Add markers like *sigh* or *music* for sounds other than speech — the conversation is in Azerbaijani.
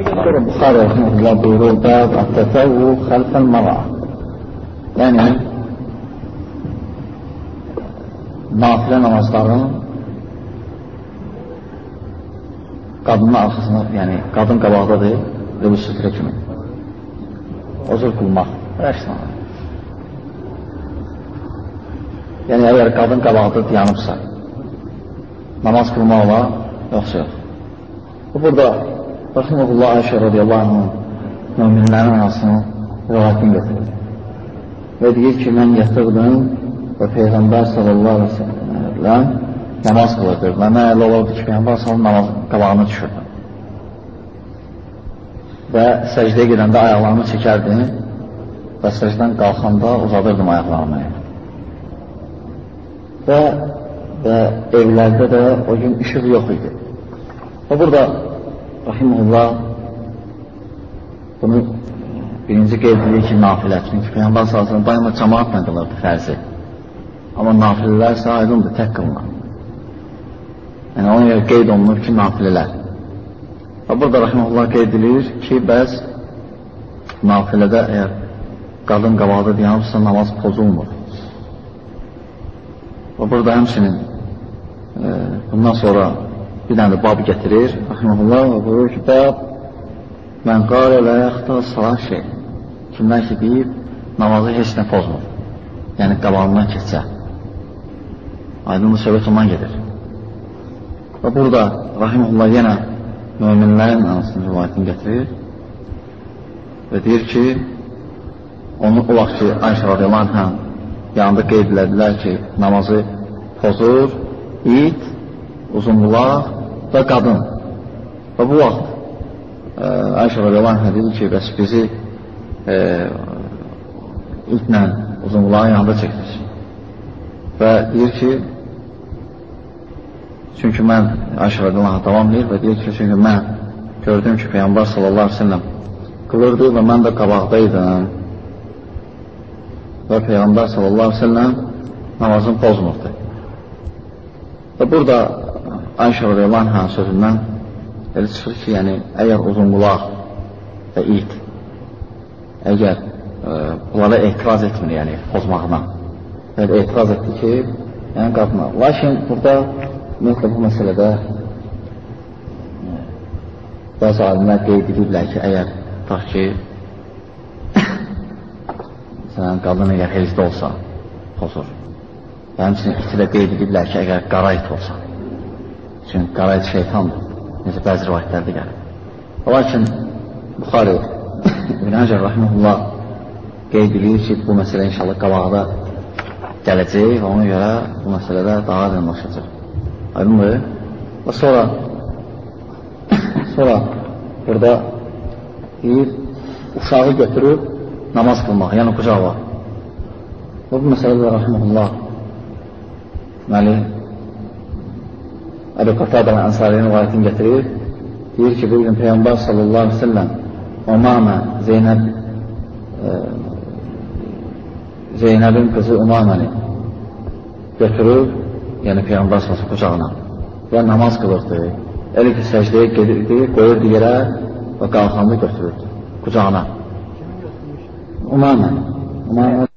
Sonra Buxar Rəhmətullah buyurur, bəb ət-təfəvvü xəlfəl mara. Yəni, nafilə namazların qadının arxasına, yəni qadın qabaqdadır və bu sütrə kimi. Ozur qılmaq, rəşsana. Yəni, əgər qadın qabaqda dayanıbsa, namaz qılmaq olar, yoxsa yox. Bu, burada Rəximəhullah Ayşə radiyallahu anh müminlərin arasını rivayətini getirir. Və deyir ki, mən yatırdım və Peyğəmbər sallallahu aleyhi sellem namaz qılırdı və mən elə olurdu ki, Peyğəmbər sallallahu namaz qabağına düşürdüm. Və səcdəyə gedəndə ayaqlarımı çəkərdim və səcdən qalxanda uzadırdım ayaqlarımı. Və, və evlərdə də o gün işıq yox idi. Və burada Rahimullah bunu birinci qeyd edir ki, nafilə. Çünki Peyyambar salsın daima cəmaatla qılırdı fərzi. Amma nafilələr isə aydındır, tək qılınır. Yəni, ona görə qeyd olunur ki, nafilələr. Və burada Rahimullah qeyd edir ki, bəs nafilədə əgər qadın qabaqda dayanıbsa, namaz pozulmur. Və burada həmsinin e, bundan sonra bir dənə də babı gətirir, rəhməhullah buyurur ki, bəb mən qarə və yaxda salan şey, kimdən ki, deyib, namazı heç nə pozmur, yəni qabağından keçsə. Aydınlı söhbət ondan gedir. Və burada Rahimullah yenə müminlərin anasının rivayətini gətirir və deyir ki, onu o vaxt ki, Ayşə radiyallahu anh yanında qeyd elədilər ki, namazı pozur, it, uzunqulaq və qadın. Və bu vaxt ə, Ayşə anh dedi ki, bəs bizi ə, ilklə uzunqulağın yanında çəkdir. Və deyir ki, çünki mən Ayşə davam edir və deyir ki, çünki mən gördüm ki, Peyyambar sallallahu aleyhi ve sellem qılırdı və mən də qabaqdaydım və Peyğəmbər sallallahu aleyhi ve sellem namazını pozmurdu. Və burada Ayşə radiyallahu anhə sözündən elə çıxır ki, yəni əgər uzunqulaq və it əgər e, bunlara etiraz etmir, yəni pozmağına və etiraz etdi ki, yəni qadına. Lakin burada ümumiyyətlə bu məsələdə e, bəzi alimlər qeyd edirlər ki, əgər tutaq ki, *coughs* məsələn, qadın əgər hezdə olsa, pozur. Və həmçinin iti də qeyd edirlər ki, əgər qara it olsa, Çünki qarayı şeytandır. Necə bəzi rivayətlərdə gəlir. Lakin Buxari İbn Həcər Rəhməhullah qeyd edir ki, bu məsələ inşallah qabaqda gələcək və ona görə bu məsələdə daha aydınlaşacaq. Aydındır? Və sonra sonra burada deyir, uşağı götürüb namaz qılmaq, yəni qucağı var. Və bu məsələdə Rəhməhullah deməli, Əbu Qatadəl Ənsarinin rivayətini gətirir. Deyir ki, bir gün Peyğəmbər sallallahu aleyhi ve sellem Umamə Zeynəb e, Zeynəbin qızı Umaməni götürür, yəni Peyğəmbər sallallahu qucağına və namaz qılırdı. Elə ki, səcdəyə gedirdi, qoyurdu yerə və qalxanını götürürdü qucağına. Umamə. Umamə